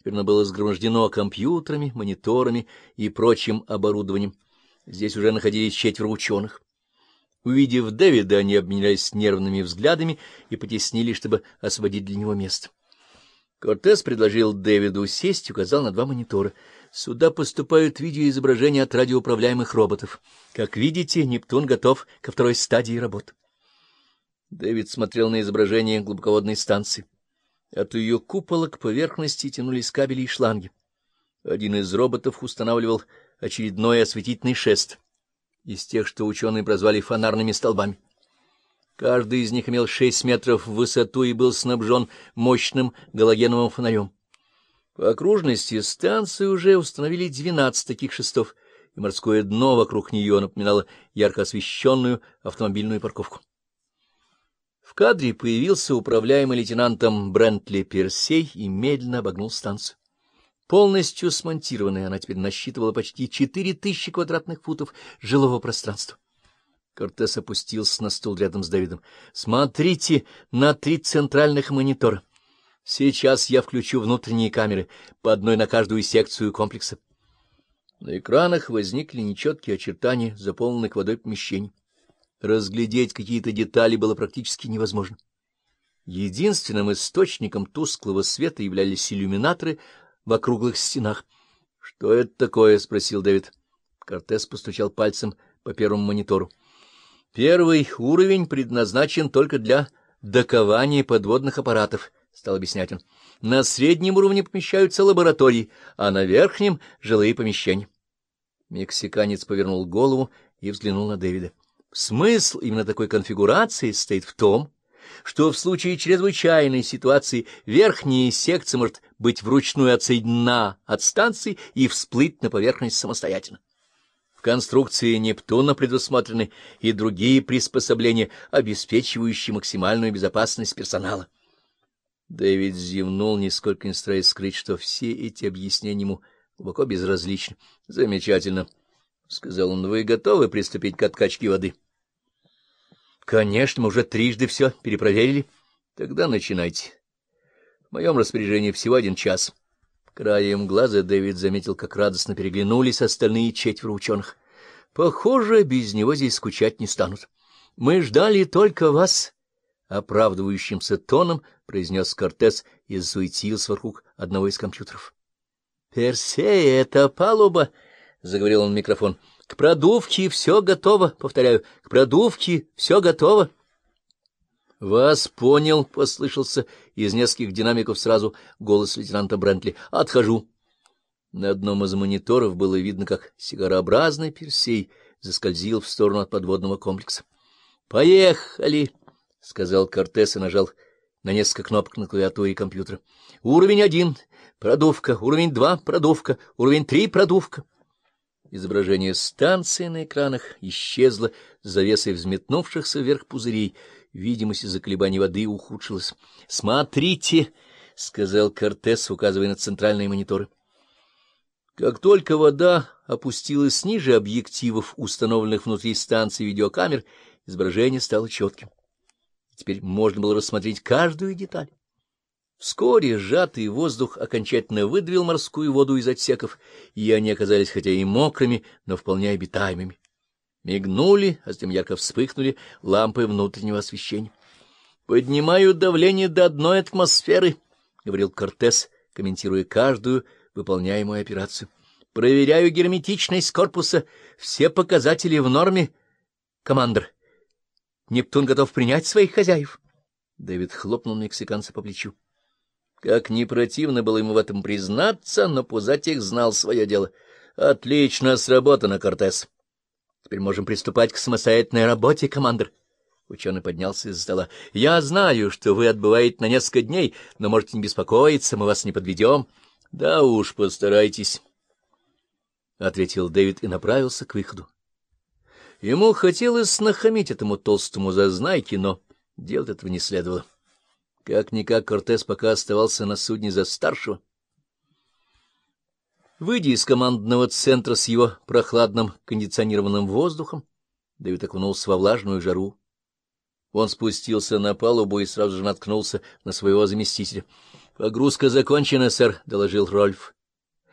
Теперь оно было сгромождено компьютерами, мониторами и прочим оборудованием. Здесь уже находились четверо ученых. Увидев Дэвида, они обменялись нервными взглядами и потеснили, чтобы освободить для него место. Кортес предложил Дэвиду сесть и указал на два монитора. Сюда поступают видеоизображения от радиоуправляемых роботов. Как видите, Нептун готов ко второй стадии работы. Дэвид смотрел на изображение глубоководной станции. От ее купола к поверхности тянулись кабели и шланги. Один из роботов устанавливал очередной осветительный шест из тех, что ученые прозвали фонарными столбами. Каждый из них имел шесть метров в высоту и был снабжен мощным галогеновым фонарем. По окружности станции уже установили двенадцать таких шестов, и морское дно вокруг нее напоминало ярко освещенную автомобильную парковку. В кадре появился управляемый лейтенантом Брентли Персей и медленно обогнул станцию. Полностью смонтированная, она теперь насчитывала почти четыре тысячи квадратных футов жилого пространства. Кортес опустился на стул рядом с Давидом. — Смотрите на три центральных монитора. Сейчас я включу внутренние камеры, по одной на каждую секцию комплекса. На экранах возникли нечеткие очертания, заполненных водой помещений. Разглядеть какие-то детали было практически невозможно. Единственным источником тусклого света являлись иллюминаторы в округлых стенах. — Что это такое? — спросил Дэвид. Кортес постучал пальцем по первому монитору. — Первый уровень предназначен только для докования подводных аппаратов, — стал объяснять он. — На среднем уровне помещаются лаборатории, а на верхнем — жилые помещения. Мексиканец повернул голову и взглянул на Дэвида. Смысл именно такой конфигурации состоит в том, что в случае чрезвычайной ситуации верхняя секция может быть вручную отсоединена от станции и всплыть на поверхность самостоятельно. В конструкции Нептуна предусмотрены и другие приспособления, обеспечивающие максимальную безопасность персонала. Дэвид зевнул, нисколько не стараясь скрыть, что все эти объяснения ему глубоко безразличны. — Замечательно. —— сказал он, — вы готовы приступить к откачке воды? — Конечно, мы уже трижды все перепроверили. — Тогда начинайте. В моем распоряжении всего один час. Краем глаза Дэвид заметил, как радостно переглянулись остальные четверо ученых. Похоже, без него здесь скучать не станут. Мы ждали только вас, — оправдывающимся тоном произнес Кортес и засуетился вокруг одного из компьютеров. — Персея, это палуба! —— заговорил он в микрофон. — К продувке все готово, повторяю, к продувке все готово. — Вас понял, — послышался из нескольких динамиков сразу голос лейтенанта Брентли. — Отхожу. На одном из мониторов было видно, как сигарообразный персей заскользил в сторону от подводного комплекса. — Поехали! — сказал Кортес и нажал на несколько кнопок на клавиатуре компьютера. — Уровень один — продувка, уровень два — продувка, уровень три — продувка. Изображение станции на экранах исчезло с завесой взметнувшихся вверх пузырей. Видимость из-за колебаний воды ухудшилась. — Смотрите! — сказал Кортес, указывая на центральные мониторы. Как только вода опустилась ниже объективов, установленных внутри станции видеокамер, изображение стало четким. Теперь можно было рассмотреть каждую деталь. Вскоре сжатый воздух окончательно выдавил морскую воду из отсеков, и они оказались хотя и мокрыми, но вполне обитаемыми. Мигнули, а затем ярко вспыхнули лампы внутреннего освещения. — Поднимаю давление до одной атмосферы, — говорил Кортес, комментируя каждую выполняемую операцию. — Проверяю герметичность корпуса. Все показатели в норме. Командор, Нептун готов принять своих хозяев. Дэвид хлопнул мексиканца по плечу. Как не противно было ему в этом признаться, но Пузатик знал свое дело. Отлично сработано, Кортес. Теперь можем приступать к самостоятельной работе, командир. Ученый поднялся из стола. — Я знаю, что вы отбываете на несколько дней, но можете не беспокоиться, мы вас не подведем. — Да уж, постарайтесь, — ответил Дэвид и направился к выходу. Ему хотелось нахамить этому толстому зазнайке, но делать этого не следовало. Как-никак Кортес пока оставался на судне за старшего. Выйдя из командного центра с его прохладным кондиционированным воздухом, Дэвид окунулся во влажную жару. Он спустился на палубу и сразу же наткнулся на своего заместителя. — Погрузка закончена, сэр, — доложил Рольф.